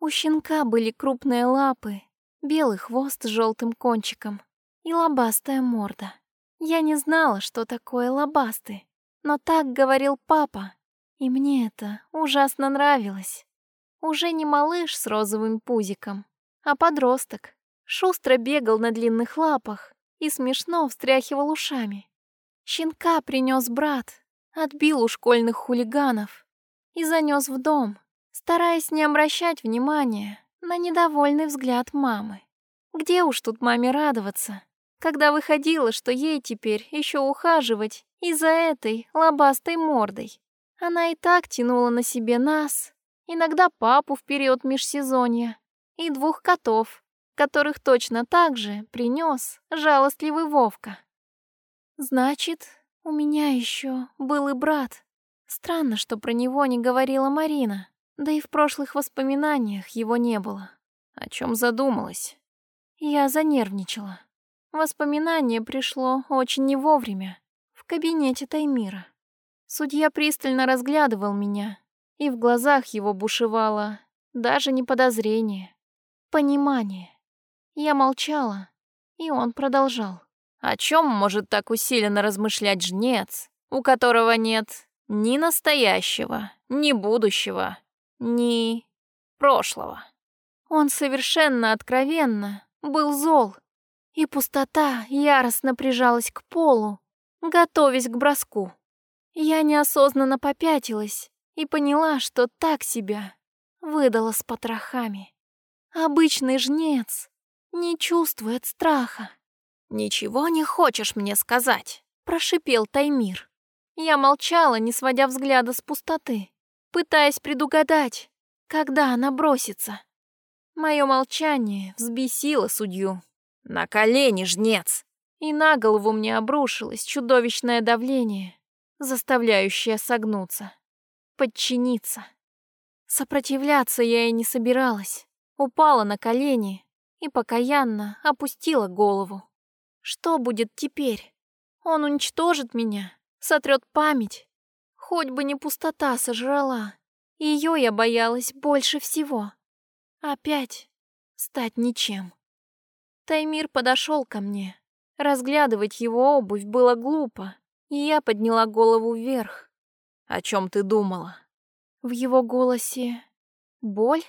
У щенка были крупные лапы, белый хвост с желтым кончиком и лобастая морда. Я не знала, что такое лобастый, но так говорил папа, и мне это ужасно нравилось. Уже не малыш с розовым пузиком, а подросток. Шустро бегал на длинных лапах и смешно встряхивал ушами. Щенка принес брат, отбил у школьных хулиганов и занес в дом, стараясь не обращать внимания на недовольный взгляд мамы. Где уж тут маме радоваться, когда выходило, что ей теперь еще ухаживать из-за этой лобастой мордой. Она и так тянула на себе нас, иногда папу в период межсезонья и двух котов, которых точно так же принес жалостливый Вовка. Значит, у меня еще был и брат. Странно, что про него не говорила Марина, да и в прошлых воспоминаниях его не было. О чем задумалась? Я занервничала. Воспоминание пришло очень не вовремя, в кабинете Таймира. Судья пристально разглядывал меня, и в глазах его бушевало даже не подозрение, понимание. Я молчала, и он продолжал. О чем может так усиленно размышлять жнец, у которого нет ни настоящего, ни будущего, ни прошлого? Он совершенно откровенно был зол, и пустота яростно прижалась к полу, готовясь к броску. Я неосознанно попятилась и поняла, что так себя выдала с потрохами. Обычный жнец не чувствует страха. «Ничего не хочешь мне сказать?» – прошипел Таймир. Я молчала, не сводя взгляда с пустоты, пытаясь предугадать, когда она бросится. Мое молчание взбесило судью. «На колени, жнец!» И на голову мне обрушилось чудовищное давление, заставляющая согнуться, подчиниться. Сопротивляться я и не собиралась. Упала на колени и покаянно опустила голову. Что будет теперь? Он уничтожит меня, сотрет память. Хоть бы не пустота сожрала. Ее я боялась больше всего. Опять стать ничем. Таймир подошел ко мне. Разглядывать его обувь было глупо и я подняла голову вверх. «О чем ты думала?» В его голосе боль?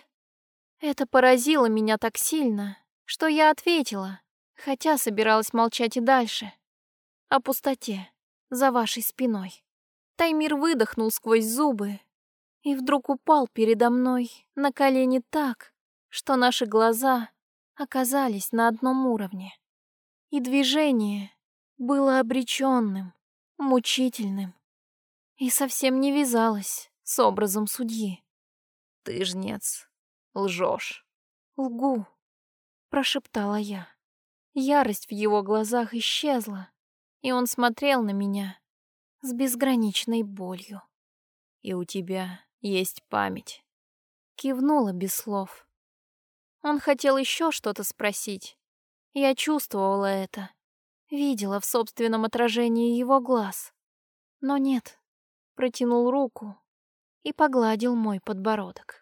Это поразило меня так сильно, что я ответила, хотя собиралась молчать и дальше. О пустоте за вашей спиной. Таймир выдохнул сквозь зубы и вдруг упал передо мной на колени так, что наши глаза оказались на одном уровне. И движение было обреченным, мучительным и совсем не вязалось с образом судьи. «Ты, жнец, лжешь». «Лгу», — прошептала я. Ярость в его глазах исчезла, и он смотрел на меня с безграничной болью. «И у тебя есть память», — кивнула без слов. Он хотел еще что-то спросить. Я чувствовала это видела в собственном отражении его глаз. Но нет, протянул руку и погладил мой подбородок.